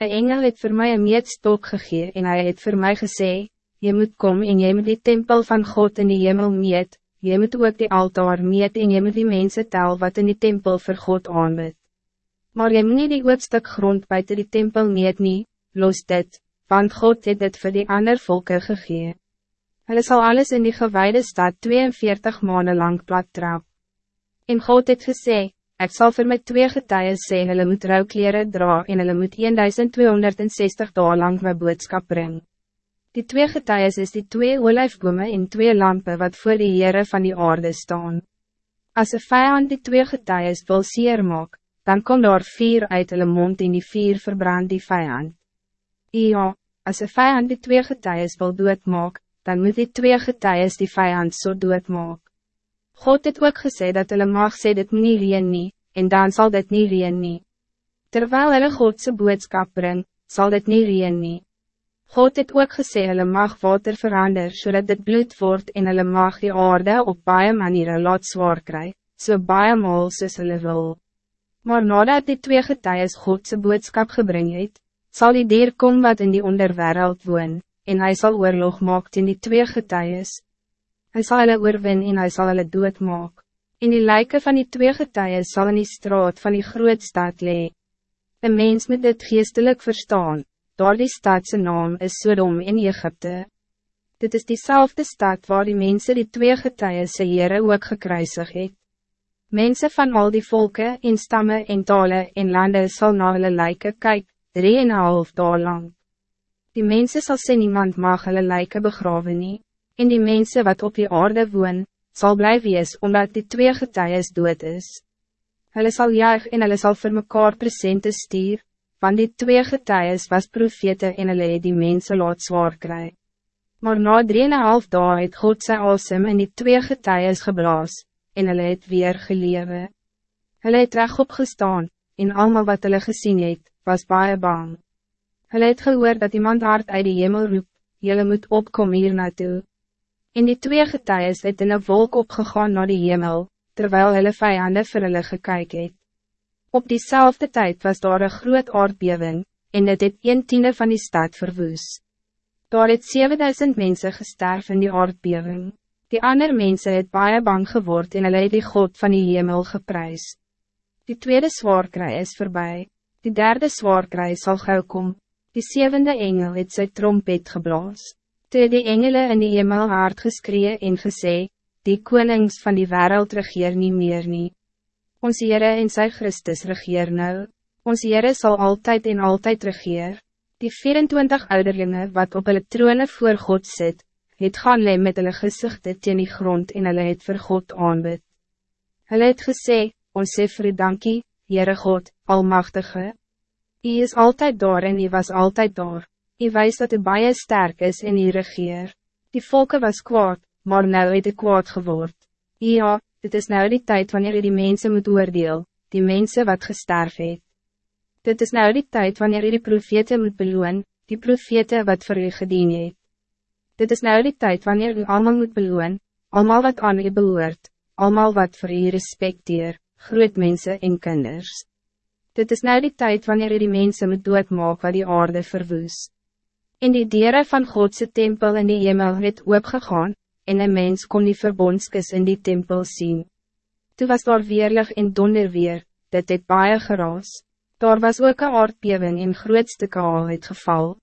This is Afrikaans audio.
Een engel het voor mij een meetstok gegee en hij het voor mij gezegd, je moet komen en je moet die tempel van God in die hemel meet, je moet ook die altaar meet en je moet die mensen tel wat in die tempel voor God aanbid. Maar je moet niet die stuk grond buiten die tempel meet nie, los dit, want God het dit voor die ander volken gegee. Hulle sal alles in die gewijde stad 42 maanden lang plat trap. En God het gesê, ik zal voor met twee getuigen sê, hulle moet rouwkleren dra en hulle moet 1260 dagen lang my boodskap brengen. Die twee getuies is die twee olijfbome en twee lampen wat voor de Heere van die aarde staan. Als een vijand die twee getuies wil seer maak, dan komt daar vier uit hulle mond en die vier verbrand die vijand. Ja, als een vijand die twee getuies wil doodmaak, dan moet die twee getuies die vijand so doodmaak. God het ook gesê dat hulle mag sê dit nie reen nie, en dan zal dit nie reen nie. Terwijl hulle Godse boodskap bring, zal dit nie reen nie. God het ook gesê hulle mag water verander zodat dit bloed wordt en hulle mag die aarde op baie maniere laat zwaar kry, so baie maal soos hulle wil. Maar nadat die twee getuies Godse boodskap gebring het, sal die dier kom wat in die onderwereld woon, en hij zal oorlog maak in die twee getuies. Hij zal hulle oorwin en hij zal hulle doodmaak. In die lijken van die twee getuies zal in die straat van die grootstad lee. Een mens moet dit geestelijk verstaan, Daar die stadse naam is Sodom in Egypte. Dit is diezelfde stad waar die mensen die twee getuigen se Heere ook gekruisig het. Mensen van al die volken in stammen en talen en landen zal na hulle lijken kyk, drie en half daal lang. Die mensen zal sê niemand mag hulle lijken begraven nie, en die mensen wat op die aarde woon, zal blijven wees omdat die twee getuigen dood is. Hulle sal juig en hulle sal vir mekaar presente stuur, van die twee getuies was profete en hulle het die mense laat zwaar kry. Maar na drieënhalf dae het God sy asem in die twee getuies geblaas, en hulle het weer gelewe. Hulle het reg opgestaan, en allemaal wat hulle gezien het, was baie bang. Hulle het gehoor dat iemand hard uit die hemel roep, Julle moet opkom hier naartoe. En die twee getuies het in een wolk opgegaan naar die hemel, terwijl hulle vijanden vir hulle gekyk het. Op diezelfde tijd was daar een groot aardbewing, en het het een tiende van die stad verwoes. Daar het 7000 mensen gesterf in die aardbewing. Die andere mensen het baie bang geword en hulle het die God van die hemel geprys. Die tweede zwaarkry is voorbij. Die derde zwaarkry zal gauw kom. Die zevende engel het sy trompet geblaas. Toe die engelen in die hemel hard geskree en gesê, die konings van die wereld regeer niet meer niet. Ons Heere en sy Christus regeer nou. Ons Heere zal altijd en altijd regeer. Die 24 ouderlinge wat op hulle trone voor God zit, het gaan le met hulle gezichte teen die grond en hulle het vir God aanbid. Hulle het gesê, ons sê vir u dankie, Heere God, Almachtige. U is altijd daar en u was altijd daar. U wijst dat u baie sterk is en u regeer. Die volken was kwaad, maar nou het u kwaad geword. Ja, dit is nou die tijd wanneer je die mensen moet oordeel, die mensen wat gesterf het. Dit is nou die tijd wanneer je die profete moet beloon, die profete wat voor u gedien het. Dit is nou die tijd wanneer u allemaal moet beloon, allemaal wat aan u behoort, allemaal wat voor u respecteer, groot mensen en kinders. Dit is nou die tijd wanneer je die mensen moet doodmaak wat die aarde verwoes. In die dieren van Godse tempel in die hemel het opgegaan, en een mens kon die verbondskis in die tempel zien. Toen was daar weerlig en donder weer, dit het baie geraas. Daar was ook een aardbewing en grootste kaal het geval.